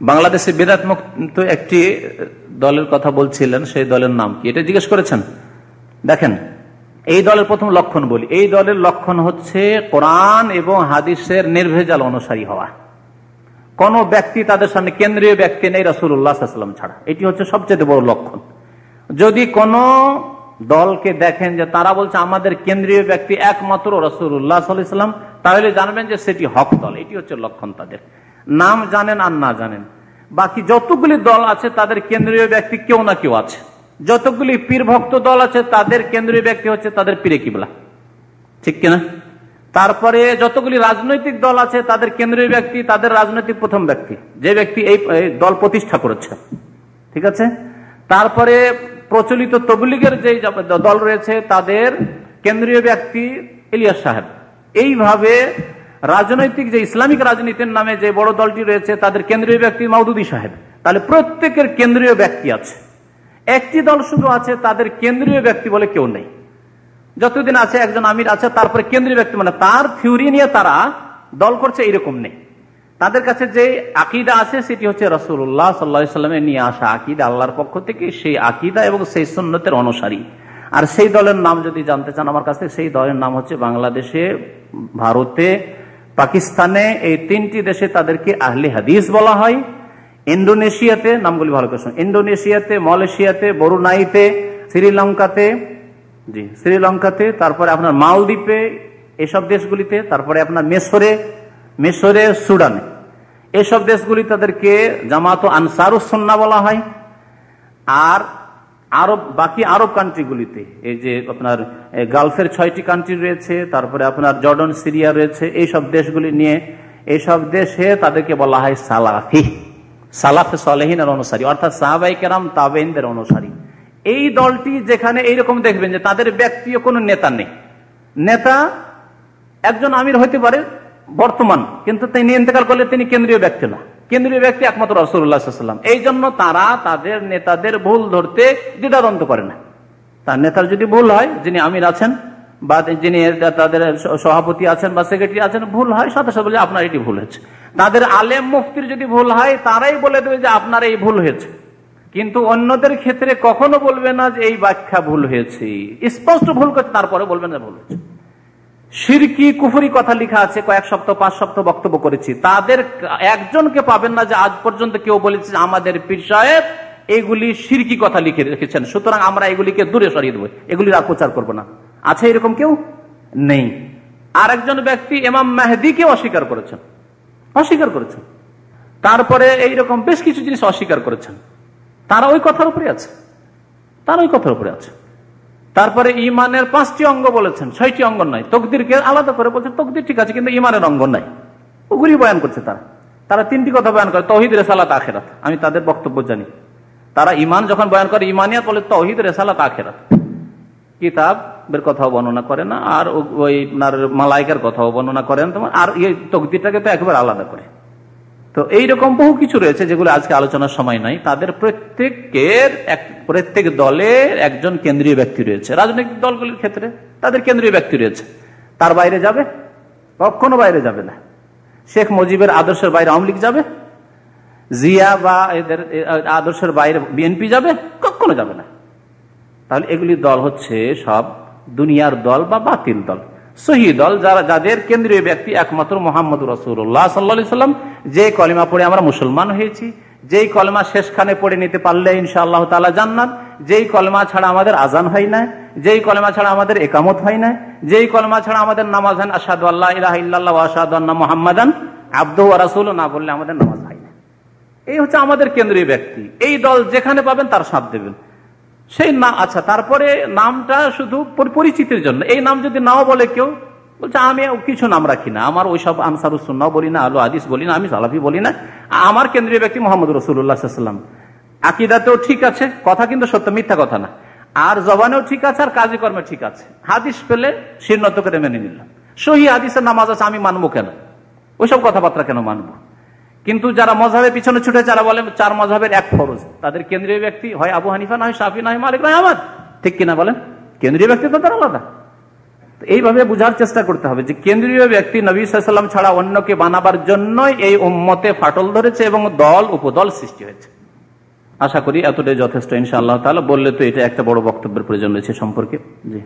বাংলাদেশে বেদাত মুক্ত একটি দলের কথা বলছিলেন, সেই দলের নাম কি? এটা জিজ্ঞেস করেছেন? দেখেন, এই দলের প্রথম লক্ষণ বলি। এই দলের লক্ষণ হচ্ছে কোরআন এবং হাদিসের নির্ভেজাল অনুসারী হওয়া। কোন ব্যক্তি তাদের সামনে কেন্দ্রীয় ব্যক্তি নেই রসুল্লাহাম ছাড়া। এটি হচ্ছে সবচেয়ে বড় লক্ষণ। যদি কোন দলকে দেখেন যে তারা বলছে আমাদের কেন্দ্রীয় ব্যক্তি একমাত্র রসুল্লাহ সাল্লাম তাহলে জানবেন যে সেটি হক দল। এটি হচ্ছে লক্ষণ তাদের। নাম জানেন আর না জানেন। বাকি যতগুলি দল আছে, তাদের কেন্দ্রীয় ব্যক্তি কেউ না কেউ আছে। যতগুলি পীর ভক্ত দল আছে, তাদের কেন্দ্রীয় ব্যক্তি হচ্ছে তাদের পীরে কিবলা। ঠিক কিনা? তারপরে যতগুলি রাজনৈতিক দল আছে, তাদের কেন্দ্রীয় ব্যক্তি, তাদের রাজনৈতিক প্রথম ব্যক্তি। যে ব্যক্তি এই দল প্রতিষ্ঠা করেছে। ঠিক আছে? তারপরে প্রচলিত তবলিগের যে দল রয়েছে, তাদের কেন্দ্রীয় ব্যক্তি ইলিয়াস সাহেব। এইভাবে রাজনৈতিক যে ইসলামিক রাজনীতির নামে যে বড় দলটি রয়েছে, তাদের কেন্দ্রীয় ব্যক্তি মাউদুদি সাহেব। তাহলে প্রত্যেকের কেন্দ্রীয় ব্যক্তি আছে। একটি দল শুধু আছে, তাদের কেন্দ্রীয় ব্যক্তি বলে কেউ নেই। যতদিন আছে, একজন আমির আছে, তারপরে কেন্দ্রীয় ব্যক্তি মানে তার থিওরি নিয়ে তারা দল করছে, এরকম নেই। তাদের কাছে যে আকিদা আছে, সেটি হচ্ছে রসুল্লাহ সাল্লামের নিয়ে আসা আকিদা, আল্লাহর পক্ষ থেকে সেই আকিদা এবং সেই সুন্নতের অনুসারী। আর সেই দলের নাম যদি জানতে চান আমার কাছ সেই দলের নাম হচ্ছে বাংলাদেশে, ভারতে পাকিস্তানে এই তিনটি দেশে তাদেরকে আহলি হাদিস বলা হয়। ইন্দোনেশিয়াতে, নামগুলি ভালো করে ইন্দোনেশিয়াতে, মালয়েশিয়াতে, বরুনাইতে, শ্রীলঙ্কাতে, জি, শ্রীলঙ্কাতে, তারপরে আপনার মালদ্বীপে, এসব দেশগুলিতে, তারপরে আপনার মেসরে মেসরে সুডানে এসব দেশগুলি তাদেরকে জামাত আনসারুসন্না বলা হয়। আর আরব, বাকি আরব কান্ট্রিগুলিতে এই যে আপনার গালফের ছয়টি কান্ট্রি রয়েছে, তারপরে আপনার জর্ডন, সিরিয়া রয়েছে, এইসব দেশগুলি নিয়ে, এইসব দেশে তাদেরকে বলা হয় সালাফি। সালাফে সলেহিনের অনুসারী, অর্থাৎ সাহাবাই কেরাম তাবেইনদের অনুসারী। এই দলটি যেখানে এইরকম দেখবেন যে তাদের ব্যক্তিও কোনো নেতা নেই। নেতা একজন আমির হইতে পারে, বর্তমান, কিন্তু তিনি ইন্তেকাল করলে তিনি কেন্দ্রীয় ব্যক্তি না। কেন্দ্রীয় ব্যক্তি একমাত্র রসুল্লাহাম এই জন্য তারা তাদের নেতাদের ভুল ধরতে দ্বিধাদ্বন্দ্ব করে না। তার নেতার যদি ভুল হয়, যিনি আমির আছেন বা যিনি তাদের সভাপতি আছেন বা সেক্রেটারি আছেন, ভুল হয়, সাথে সাথে বলে আপনার এটি ভুল হয়েছে। তাদের আলেম মুফতির যদি ভুল হয়, তারাই বলে দেবে যে আপনার এই ভুল হয়েছে। কিন্তু অন্যদের ক্ষেত্রে কখনো বলবে না যে এই ব্যাখ্যা ভুল হয়েছে। স্পষ্ট ভুল করছে তারপরে বলবেন না ভুল হয়েছে। সিরকি, কুফুরি কথা লিখা আছে, কয়েক সপ্তাহ, পাঁচ সপ্তাহ বক্তব্য করেছি। তাদের একজনকে পাবেন না যে আজ পর্যন্ত কেউ বলেছে আমাদের পীর সাহেব এগুলি সিরকি কথা লিখে রেখেছেন। সুতরাং আমরা এগুলিকে দূরে সরিয়ে দেবো। এগুলির আর প্রচার করব না। আছে এরকম কেউ? নেই। আর একজন ব্যক্তি এমাম মেহেদিকে অস্বীকার করেছেন। অস্বীকার করেছেন। তারপরে এইরকম বেশ কিছু জিনিস অস্বীকার করেছেন। তারা ওই কথার উপরে আছে। তারা ওই কথার উপরে আছে। তারপরে ইমানের পাঁচটি অঙ্গ বলেছেন, ছয়টি অঙ্গ নয় তকদিরকে আলাদা করে বলছেন, তকদির ঠিক আছে, কিন্তু ইমানের অঙ্গ নাই। ওগুলি বয়ান করছে তারা। তারা তিনটি কথা বয়ান করে, তহিদ, রেসালাত, আখেরাত। আমি তাদের বক্তব্য জানি। তারা ইমান যখন বয়ান করে ইমানিয়াত বলে তহিদ, রেসালাত, আখেরাত। কিতাবের কথাও বর্ণনা করে না, আর ওই মালাইকার কথাও বর্ণনা করেন তোমার, আর এই তকদিরটাকে তো একবার আলাদা করে। তো এইরকম বহু কিছু রয়েছে যেগুলো আজকে আলোচনার সময় নাই। তাদের প্রত্যেকের এক, প্রত্যেক দলের একজন কেন্দ্রীয় ব্যক্তি রয়েছে। রাজনৈতিক দলগুলির ক্ষেত্রে তাদের কেন্দ্রীয় ব্যক্তি রয়েছে। তার বাইরে যাবে? কখনো বাইরে যাবে না। শেখ মুজিবের আদর্শের বাইরে আওয়ামী লীগ যাবে? জিয়া বা এদের আদর্শের বাইরে বিএনপি যাবে? কখনো যাবে না। তাহলে এগুলি দল হচ্ছে সব দুনিয়ার দল বা বাতিল দল। সহি দল যারা, যাদের কেন্দ্রীয় ব্যক্তি একমাত্র মোহাম্মদ রসুল্লাহ সাল্লা সাল্লাম যে কলিমা পড়ে আমরা মুসলমান হয়েছি, যেই কলমা শেষখানে পড়ে নিতে পারলে ইনশাআল্লাহ তালা জান্নাত, যেই কলমা ছাড়া আমাদের আজান হয় না, যেই কলমা ছাড়া আমাদের একামত হয় না, যেই কলমা ছাড়া আমাদের নামাজ হান আসাদ আল্লাহ ইলাহ ইল্লাহ আসাদ মোহাম্মদান আব্দু রাসুল না বললে আমাদের নামাজ হয় না। এই হচ্ছে আমাদের কেন্দ্রীয় ব্যক্তি। এই দল যেখানে পাবেন তার সাথ দেবেন। সেই না আচ্ছা তারপরে নামটা শুধু পরিচিতির জন্য। এই নাম যদি নাও বলে কেউ, বলছে, আমি কিছু নাম রাখি না। আমার ওইসব আনসারুসন্নাও বলি না, আলো আদিস বলি না, আমি সালাফি বলি না। আমার কেন্দ্রীয় ব্যক্তি মোহাম্মদ রসুল্লাহাম আকিদাতেও ঠিক আছে, কথা কিন্তু সত্য, মিথ্যা কথা না। আর জবানেও ঠিক আছে, আর কাজে কর্মে ঠিক আছে। হাদিস পেলে শীর্ণত করে মেনে নিলাম। সহি হাদিসের নামাজ আছে, আমি মানবো কেন? ওইসব কথাবার্তা কেন মানবো? কিন্তু যারা মজাবের পিছনে ছুটে, যারা বলে চার মজাবের এক ফরজ, তাদের কেন্দ্রীয় ব্যক্তি হয় আবু হানিফা নয় সাফি নয় মালিক নয় আমার ঠিক কিনা বলেন? কেন্দ্রীয় ব্যক্তি তো তার আলাদা। এইভাবে বুঝার চেষ্টা করতে হবে যে কেন্দ্রীয় ব্যক্তি নবী সাল্লাম ছাড়া অন্যকে বানাবার জন্য এই উম্মতে ফাটল ধরেছে এবং দল, উপদল সৃষ্টি হয়েছে। আশা করি এতটাই যথেষ্ট, ইনশাআল্লাহ তাহলে বললে তো এটা একটা বড় বক্তব্যের প্রয়োজন রয়েছে সম্পর্কে। জি।